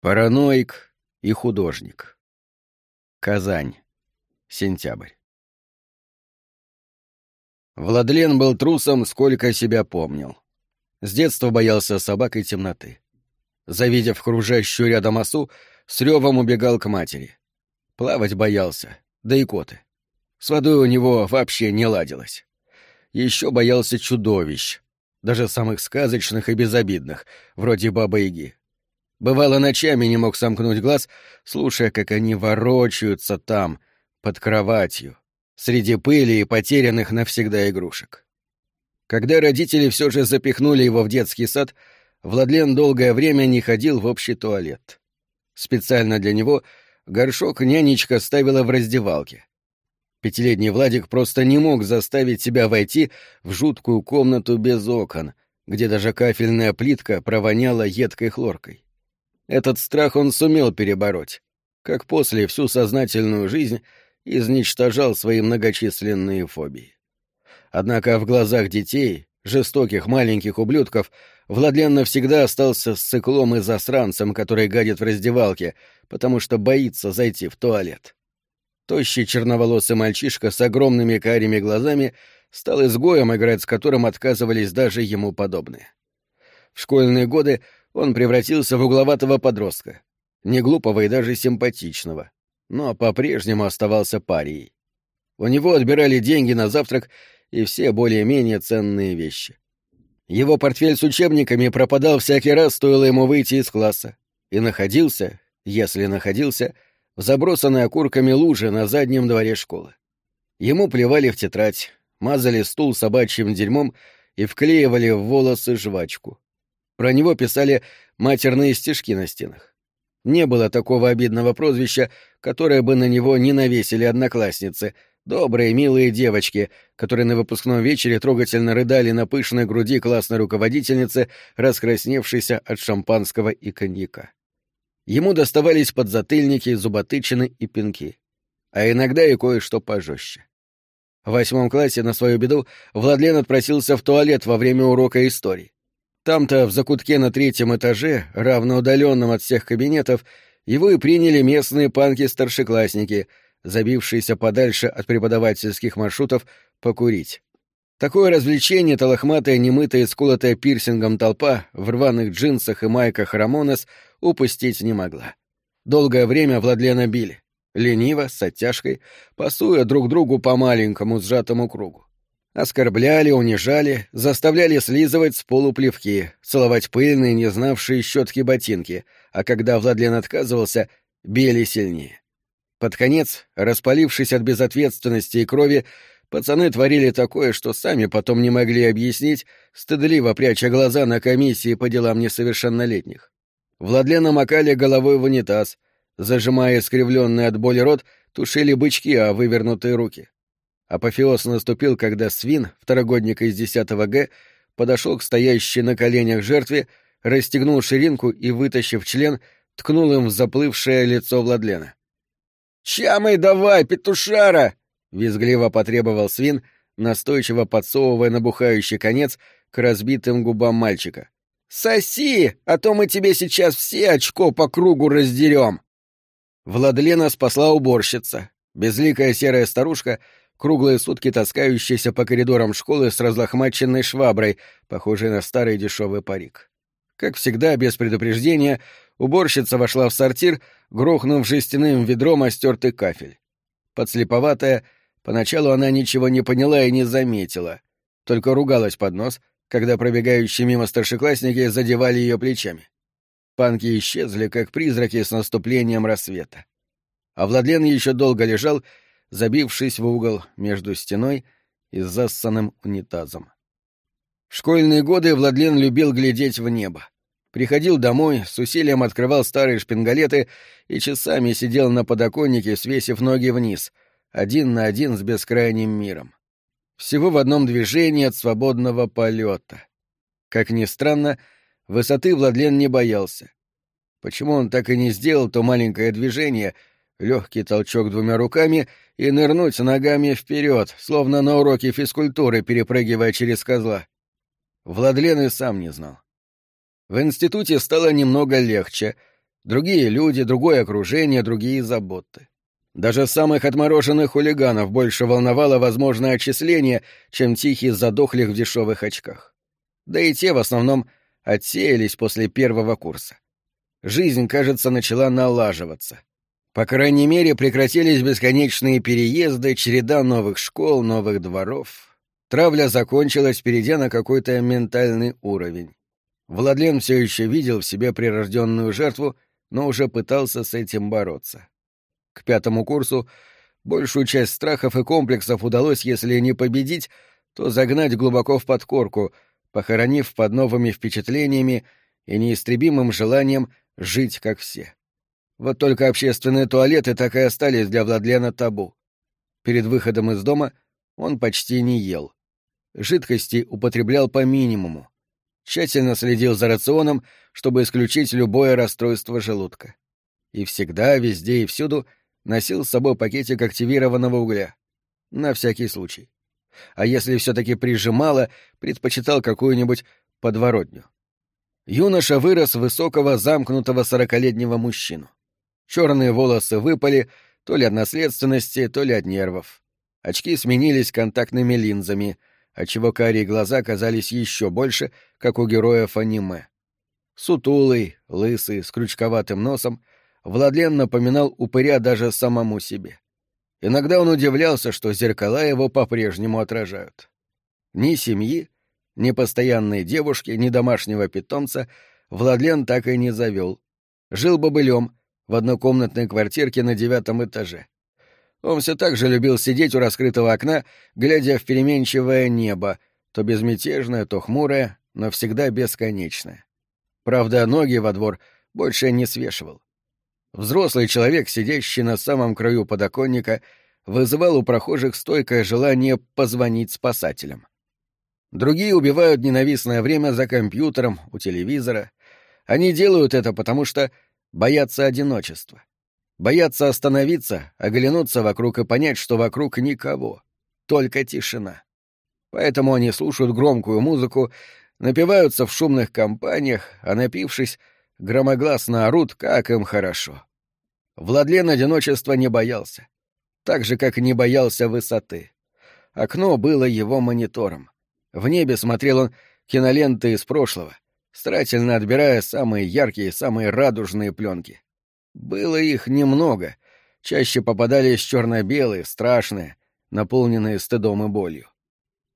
Параноик и художник. Казань. Сентябрь. Владлен был трусом, сколько себя помнил. С детства боялся собак и темноты. Завидев кружащую рядом осу, с ревом убегал к матери. Плавать боялся, да и коты. С водой у него вообще не ладилось. Еще боялся чудовищ, даже самых сказочных и безобидных, вроде Бабы-Яги. Бывало, ночами не мог сомкнуть глаз, слушая, как они ворочаются там, под кроватью, среди пыли и потерянных навсегда игрушек. Когда родители все же запихнули его в детский сад, Владлен долгое время не ходил в общий туалет. Специально для него горшок нянечка ставила в раздевалке. Пятилетний Владик просто не мог заставить себя войти в жуткую комнату без окон, где даже кафельная плитка провоняла едкой хлоркой. Этот страх он сумел перебороть, как после всю сознательную жизнь изничтожал свои многочисленные фобии. Однако в глазах детей, жестоких маленьких ублюдков, Владлен навсегда остался с циклом и засранцем, который гадит в раздевалке, потому что боится зайти в туалет. Тощий черноволосый мальчишка с огромными карими глазами стал изгоем, играть с которым отказывались даже ему подобные. В школьные годы он превратился в угловатого подростка, не глупого и даже симпатичного, но по-прежнему оставался парией. У него отбирали деньги на завтрак и все более-менее ценные вещи. Его портфель с учебниками пропадал всякий раз, стоило ему выйти из класса, и находился, если находился, в забросанной окурками луже на заднем дворе школы. Ему плевали в тетрадь, мазали стул собачьим дерьмом и вклеивали в волосы жвачку. Про него писали матерные стишки на стенах. Не было такого обидного прозвища, которое бы на него не навесили одноклассницы, добрые, милые девочки, которые на выпускном вечере трогательно рыдали на пышной груди классной руководительницы, раскрасневшейся от шампанского и коньяка. Ему доставались подзатыльники, зуботычины и пинки. А иногда и кое-что пожестче. В восьмом классе на свою беду Владлен отпросился в туалет во время урока истории. Там-то, в закутке на третьем этаже, равноудаленном от всех кабинетов, его и приняли местные панки-старшеклассники, забившиеся подальше от преподавательских маршрутов, покурить. Такое развлечение толохматая, немытая и сколотая пирсингом толпа в рваных джинсах и майках Рамонес упустить не могла. Долгое время Владлена били. Лениво, с оттяжкой, пасуя друг другу по маленькому сжатому кругу. Оскорбляли, унижали, заставляли слизывать с полу плевки, целовать пыльные, не знавшие щетки ботинки, а когда Владлен отказывался, били сильнее. Под конец, распалившись от безответственности и крови, пацаны творили такое, что сами потом не могли объяснить, стыдливо пряча глаза на комиссии по делам несовершеннолетних. Владлена макали головой в унитаз, зажимая искривленный от боли рот, тушили бычки о вывернутые руки. Апофеоз наступил, когда свин, второгодник из 10 Г, подошел к стоящей на коленях жертве, расстегнул ширинку и, вытащив член, ткнул им в заплывшее лицо Владлена. «Чамай давай, петушара!» — визгливо потребовал свин, настойчиво подсовывая набухающий конец к разбитым губам мальчика. «Соси, а то мы тебе сейчас все очко по кругу раздерем!» Владлена спасла уборщица, безликая серая старушка — круглые сутки таскающийся по коридорам школы с разлохмаченной шваброй, похожей на старый дешевый парик. Как всегда, без предупреждения, уборщица вошла в сортир, грохнув жестяным ведром о стертый кафель. Подслеповатая, поначалу она ничего не поняла и не заметила, только ругалась под нос, когда пробегающие мимо старшеклассники задевали ее плечами. Панки исчезли, как призраки с наступлением рассвета. А Владлен еще долго лежал забившись в угол между стеной и зассанным унитазом. В школьные годы Владлен любил глядеть в небо. Приходил домой, с усилием открывал старые шпингалеты и часами сидел на подоконнике, свесив ноги вниз, один на один с бескрайним миром. Всего в одном движении от свободного полета. Как ни странно, высоты Владлен не боялся. Почему он так и не сделал то маленькое движение, легкий толчок двумя руками и нырнуть ногами вперед, словно на уроке физкультуры, перепрыгивая через козла. Владлен и сам не знал. В институте стало немного легче, Другие люди, другое окружение, другие заботы. Даже самых отмороженных хулиганов больше волновало возможное отчисление, чем тихий задохлих в дешевых очках. Да и те в основном отсеялись после первого курса. Жизнь, кажется, начала налаживаться. По крайней мере, прекратились бесконечные переезды, череда новых школ, новых дворов. Травля закончилась, перейдя на какой-то ментальный уровень. Владлен все еще видел в себе прирожденную жертву, но уже пытался с этим бороться. К пятому курсу большую часть страхов и комплексов удалось, если не победить, то загнать глубоко в подкорку, похоронив под новыми впечатлениями и неистребимым желанием жить как все. Вот только общественные туалеты так и остались для Владлена табу. Перед выходом из дома он почти не ел. Жидкости употреблял по минимуму. Тщательно следил за рационом, чтобы исключить любое расстройство желудка. И всегда, везде и всюду носил с собой пакетик активированного угля. На всякий случай. А если все-таки прижимало, предпочитал какую-нибудь подворотню. Юноша вырос высокого, замкнутого сорокалетнего мужчину. Черные волосы выпали то ли от наследственности, то ли от нервов. Очки сменились контактными линзами, отчего карие глаза казались еще больше, как у героев аниме. Сутулый, лысый, с крючковатым носом, Владлен напоминал упыря даже самому себе. Иногда он удивлялся, что зеркала его по-прежнему отражают. Ни семьи, ни постоянной девушки, ни домашнего питомца Владлен так и не завел. Жил бобылем в однокомнатной квартирке на девятом этаже. Он все так же любил сидеть у раскрытого окна, глядя в переменчивое небо, то безмятежное, то хмурое, но всегда бесконечное. Правда, ноги во двор больше не свешивал. Взрослый человек, сидящий на самом краю подоконника, вызывал у прохожих стойкое желание позвонить спасателям. Другие убивают ненавистное время за компьютером, у телевизора. Они делают это потому, что боятся одиночества. Боятся остановиться, оглянуться вокруг и понять, что вокруг никого, только тишина. Поэтому они слушают громкую музыку, напиваются в шумных компаниях, а напившись, громогласно орут, как им хорошо. Владлен одиночества не боялся. Так же, как не боялся высоты. Окно было его монитором. В небе смотрел он киноленты из прошлого, старательно отбирая самые яркие, самые радужные пленки. Было их немного, чаще попадались черно-белые, страшные, наполненные стыдом и болью.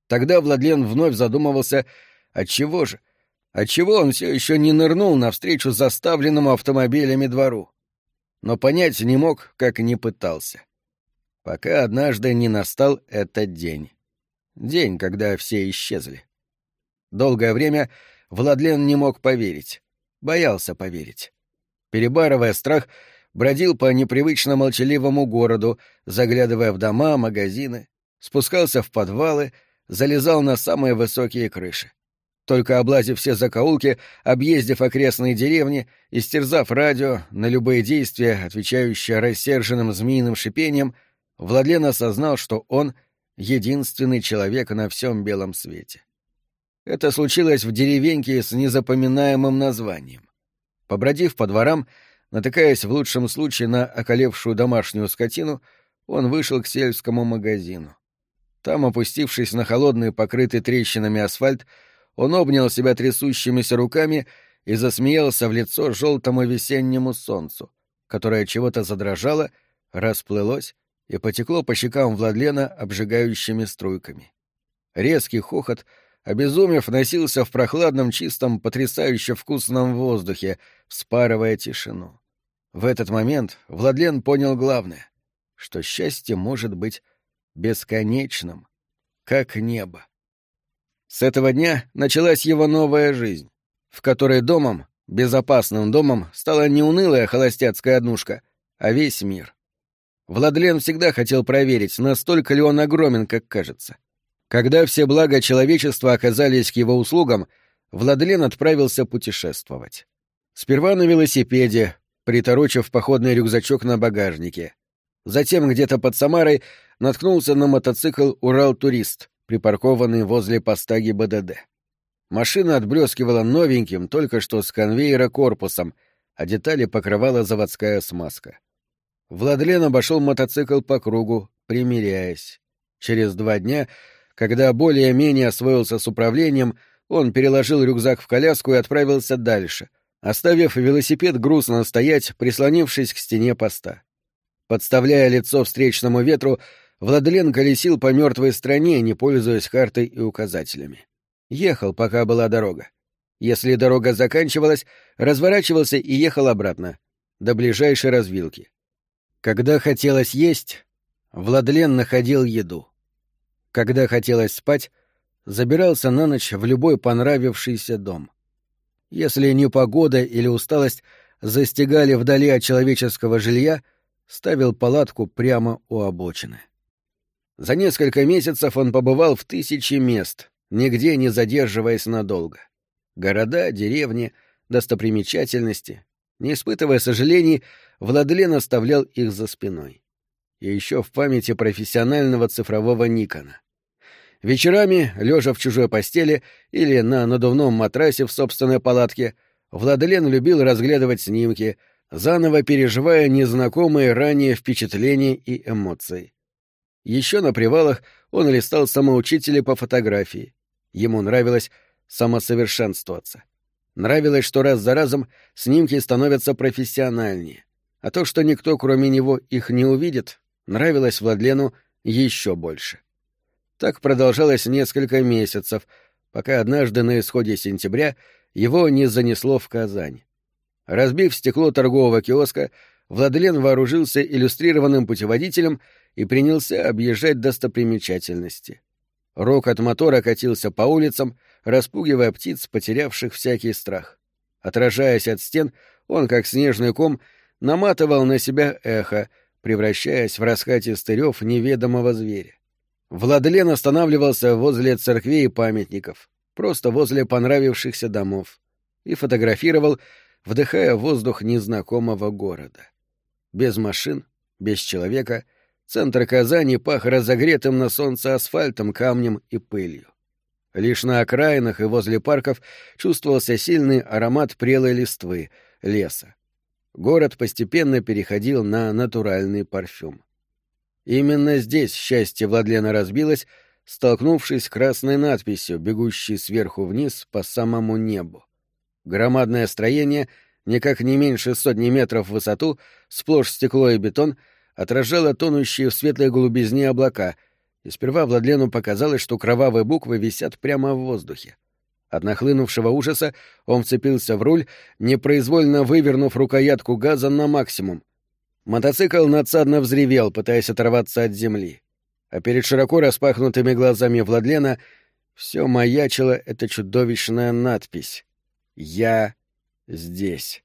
Тогда Владлен вновь задумывался, отчего же, отчего он все еще не нырнул навстречу заставленному автомобилями двору. Но понять не мог, как не пытался. Пока однажды не настал этот день. День, когда все исчезли. Долгое время Владлен не мог поверить, боялся поверить. Перебарывая страх, бродил по непривычно молчаливому городу, заглядывая в дома, магазины, спускался в подвалы, залезал на самые высокие крыши. Только облазив все закоулки, объездив окрестные деревни, истерзав радио на любые действия, отвечающие рассерженным змеиным шипением, Владлен осознал, что он — единственный человек на всем белом свете. Это случилось в деревеньке с незапоминаемым названием. Побродив по дворам, натыкаясь в лучшем случае на околевшую домашнюю скотину, он вышел к сельскому магазину. Там, опустившись на холодный, покрытый трещинами асфальт, он обнял себя трясущимися руками и засмеялся в лицо желтому весеннему солнцу, которое чего-то задрожало, расплылось и потекло по щекам Владлена обжигающими струйками. Резкий хохот, обезумев, носился в прохладном, чистом, потрясающе вкусном воздухе, вспарывая тишину. В этот момент Владлен понял главное, что счастье может быть бесконечным, как небо. С этого дня началась его новая жизнь, в которой домом, безопасным домом, стала не унылая холостяцкая однушка, а весь мир. Владлен всегда хотел проверить, настолько ли он огромен, как кажется. Когда все блага человечества оказались к его услугам, Владлен отправился путешествовать. Сперва на велосипеде, приторочив походный рюкзачок на багажнике. Затем где-то под Самарой наткнулся на мотоцикл «Урал-турист», припаркованный возле поста ГИБДД. Машина отблескивала новеньким, только что с конвейера корпусом, а детали покрывала заводская смазка. Владлен обошел мотоцикл по кругу, примиряясь. Через два дня, когда более-менее освоился с управлением, он переложил рюкзак в коляску и отправился дальше, оставив велосипед грустно стоять, прислонившись к стене поста. Подставляя лицо встречному ветру, Владлен колесил по мертвой стране, не пользуясь картой и указателями. Ехал, пока была дорога. Если дорога заканчивалась, разворачивался и ехал обратно, до ближайшей развилки. Когда хотелось есть, Владлен находил еду. Когда хотелось спать, забирался на ночь в любой понравившийся дом. Если непогода или усталость застигали вдали от человеческого жилья, ставил палатку прямо у обочины. За несколько месяцев он побывал в тысячи мест, нигде не задерживаясь надолго. Города, деревни, достопримечательности. Не испытывая сожалений, Владлен оставлял их за спиной. И еще в памяти профессионального цифрового Никона. Вечерами, лежа в чужой постели или на надувном матрасе в собственной палатке, Владлен любил разглядывать снимки, заново переживая незнакомые ранее впечатления и эмоции. Еще на привалах он листал самоучители по фотографии. Ему нравилось самосовершенствоваться. Нравилось, что раз за разом снимки становятся профессиональнее. А то, что никто, кроме него, их не увидит, нравилось Владлену еще больше. Так продолжалось несколько месяцев, пока однажды на исходе сентября его не занесло в Казань. Разбив стекло торгового киоска, Владлен вооружился иллюстрированным путеводителем и принялся объезжать достопримечательности. Рок от мотора катился по улицам, распугивая птиц, потерявших всякий страх. Отражаясь от стен, он, как снежный ком, наматывал на себя эхо, превращаясь в раскатистый рев неведомого зверя. Владлен останавливался возле церквей и памятников, просто возле понравившихся домов, и фотографировал, вдыхая воздух незнакомого города. Без машин, без человека — Центр Казани пах разогретым на солнце асфальтом, камнем и пылью. Лишь на окраинах и возле парков чувствовался сильный аромат прелой листвы, леса. Город постепенно переходил на натуральный парфюм. Именно здесь счастье Владлена разбилось, столкнувшись с красной надписью, бегущей сверху вниз по самому небу. Громадное строение, никак не меньше сотни метров в высоту, сплошь стекло и бетон — отражала тонущие в светлой голубизне облака, и сперва Владлену показалось, что кровавые буквы висят прямо в воздухе. От нахлынувшего ужаса он вцепился в руль, непроизвольно вывернув рукоятку газа на максимум. Мотоцикл надсадно взревел, пытаясь оторваться от земли. А перед широко распахнутыми глазами Владлена все маячила эта чудовищная надпись «Я здесь».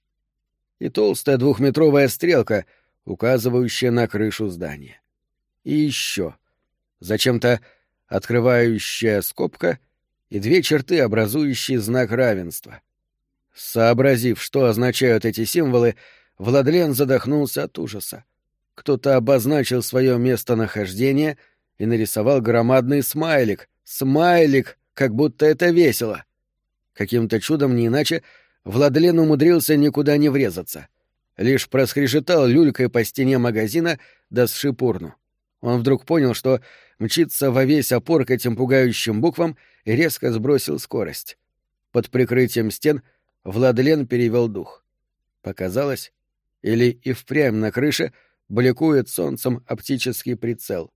И толстая двухметровая стрелка — указывающая на крышу здания. И еще. Зачем-то открывающая скобка и две черты, образующие знак равенства. Сообразив, что означают эти символы, Владлен задохнулся от ужаса. Кто-то обозначил свое местонахождение и нарисовал громадный смайлик. Смайлик, как будто это весело. Каким-то чудом, не иначе, Владлен умудрился никуда не врезаться — лишь проскрежетал люлькой по стене магазина да сшипурну. Он вдруг понял, что мчится во весь опор к этим пугающим буквам и резко сбросил скорость. Под прикрытием стен Владлен перевел дух. Показалось, или и впрямь на крыше бликует солнцем оптический прицел.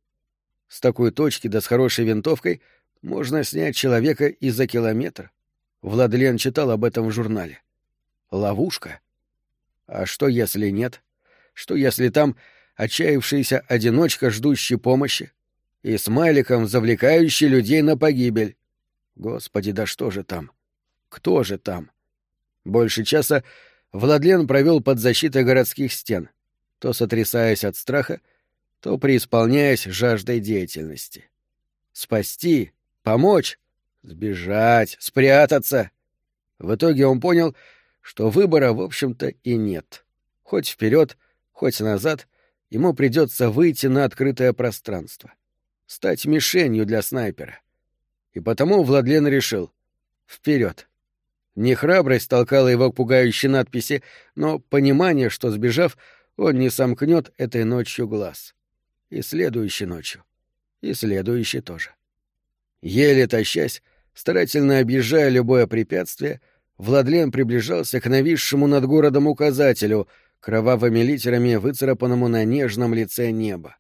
С такой точки да с хорошей винтовкой можно снять человека и за километр. Владлен читал об этом в журнале. Ловушка — а что, если нет? Что, если там отчаявшийся одиночка, ждущий помощи? И смайликом завлекающий людей на погибель? Господи, да что же там? Кто же там? Больше часа Владлен провел под защитой городских стен, то сотрясаясь от страха, то преисполняясь жаждой деятельности. Спасти, помочь, сбежать, спрятаться. В итоге он понял, что выбора, в общем-то, и нет. Хоть вперед, хоть назад, ему придется выйти на открытое пространство. Стать мишенью для снайпера. И потому Владлен решил — вперед. Не храбрость толкала его к пугающей надписи, но понимание, что, сбежав, он не сомкнет этой ночью глаз. И следующей ночью. И следующей тоже. Еле тащась, старательно объезжая любое препятствие, Владлен приближался к нависшему над городом указателю, кровавыми литерами, выцарапанному на нежном лице неба.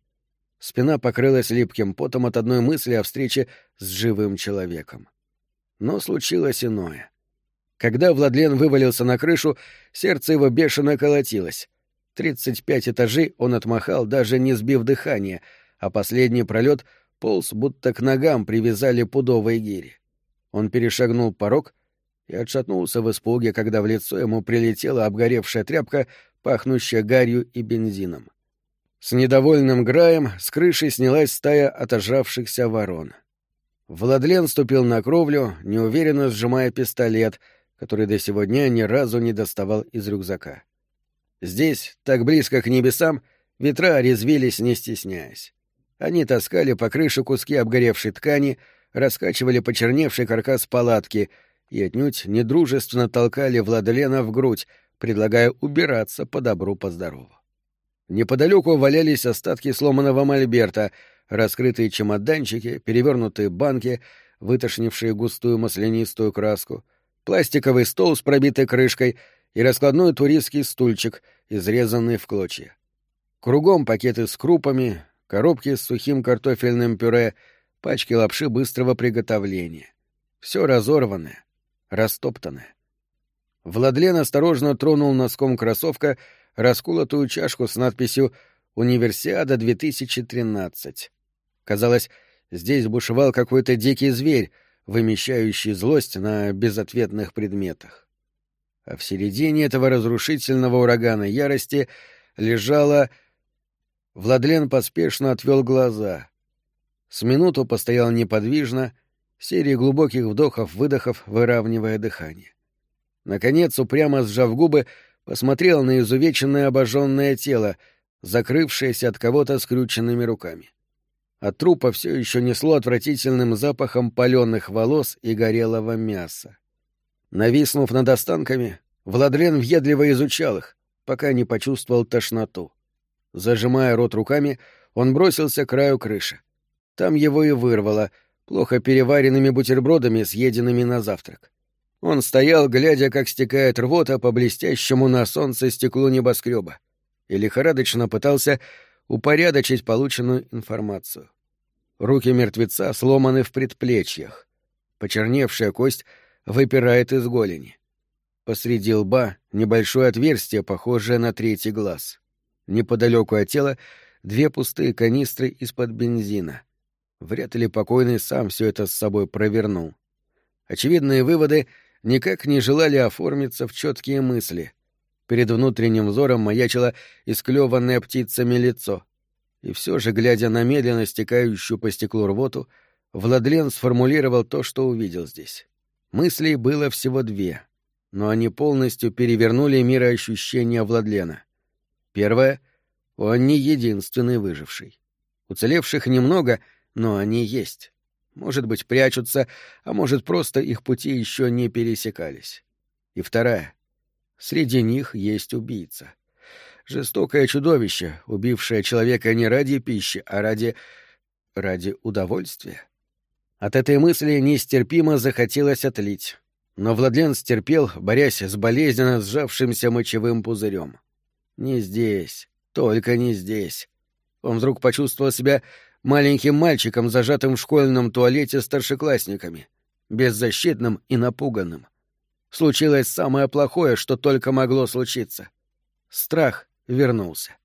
Спина покрылась липким потом от одной мысли о встрече с живым человеком. Но случилось иное. Когда Владлен вывалился на крышу, сердце его бешено колотилось. Тридцать пять этажей он отмахал, даже не сбив дыхания, а последний пролет полз, будто к ногам привязали пудовые гири. Он перешагнул порог и отшатнулся в испуге, когда в лицо ему прилетела обгоревшая тряпка, пахнущая гарью и бензином. С недовольным граем с крыши снялась стая отожравшихся ворон. Владлен ступил на кровлю, неуверенно сжимая пистолет, который до сего дня ни разу не доставал из рюкзака. Здесь, так близко к небесам, ветра резвились, не стесняясь. Они таскали по крыше куски обгоревшей ткани, раскачивали почерневший каркас палатки и отнюдь недружественно толкали Владлена в грудь, предлагая убираться по добру, по. Неподалеку валялись остатки сломанного мольберта, раскрытые чемоданчики, перевернутые банки, вытошнившие густую маслянистую краску, пластиковый стол с пробитой крышкой и раскладной туристский стульчик, изрезанный в клочья. Кругом пакеты с крупами, коробки с сухим картофельным пюре, пачки лапши быстрого приготовления. Все разорванное, растоптанное. Владлен осторожно тронул носком кроссовка расколотую чашку с надписью «Универсиада 2013». Казалось, здесь бушевал какой-то дикий зверь, вымещающий злость на безответных предметах. А в середине этого разрушительного урагана ярости лежала... Владлен поспешно отвел глаза. С минуту постоял неподвижно, серией глубоких вдохов-выдохов выравнивая дыхание. Наконец, упрямо сжав губы, посмотрел на изувеченное обожженное тело, закрывшееся от кого-то скрюченными руками. От трупа все еще несло отвратительным запахом паленых волос и горелого мяса. Нависнув над останками, Владлен въедливо изучал их, пока не почувствовал тошноту. Зажимая рот руками, он бросился к краю крыши. Там его и вырвало, плохо переваренными бутербродами, съеденными на завтрак. Он стоял, глядя, как стекает рвота по блестящему на солнце стеклу небоскреба, и лихорадочно пытался упорядочить полученную информацию. Руки мертвеца сломаны в предплечьях. Почерневшая кость выпирает из голени. Посреди лба небольшое отверстие, похожее на третий глаз. Неподалеку от тела две пустые канистры из-под бензина. Вряд ли покойный сам все это с собой провернул. Очевидные выводы никак не желали оформиться в четкие мысли. Перед внутренним взором маячило исклеванное птицами лицо. И все же, глядя на медленно стекающую по стеклу рвоту, Владлен сформулировал то, что увидел здесь. Мыслей было всего две, но они полностью перевернули мироощущения Владлена. Первое — он не единственный выживший. Уцелевших немного, но они есть. Может быть, прячутся, а может, просто их пути еще не пересекались. И вторая. Среди них есть убийца. Жестокое чудовище, убившее человека не ради пищи, а ради... ради удовольствия. От этой мысли нестерпимо захотелось отлить. Но Владлен стерпел, борясь с болезненно сжавшимся мочевым пузырем. Не здесь, только не здесь. Он вдруг почувствовал себя маленьким мальчиком, зажатым в школьном туалете старшеклассниками, беззащитным и напуганным. Случилось самое плохое, что только могло случиться. Страх вернулся.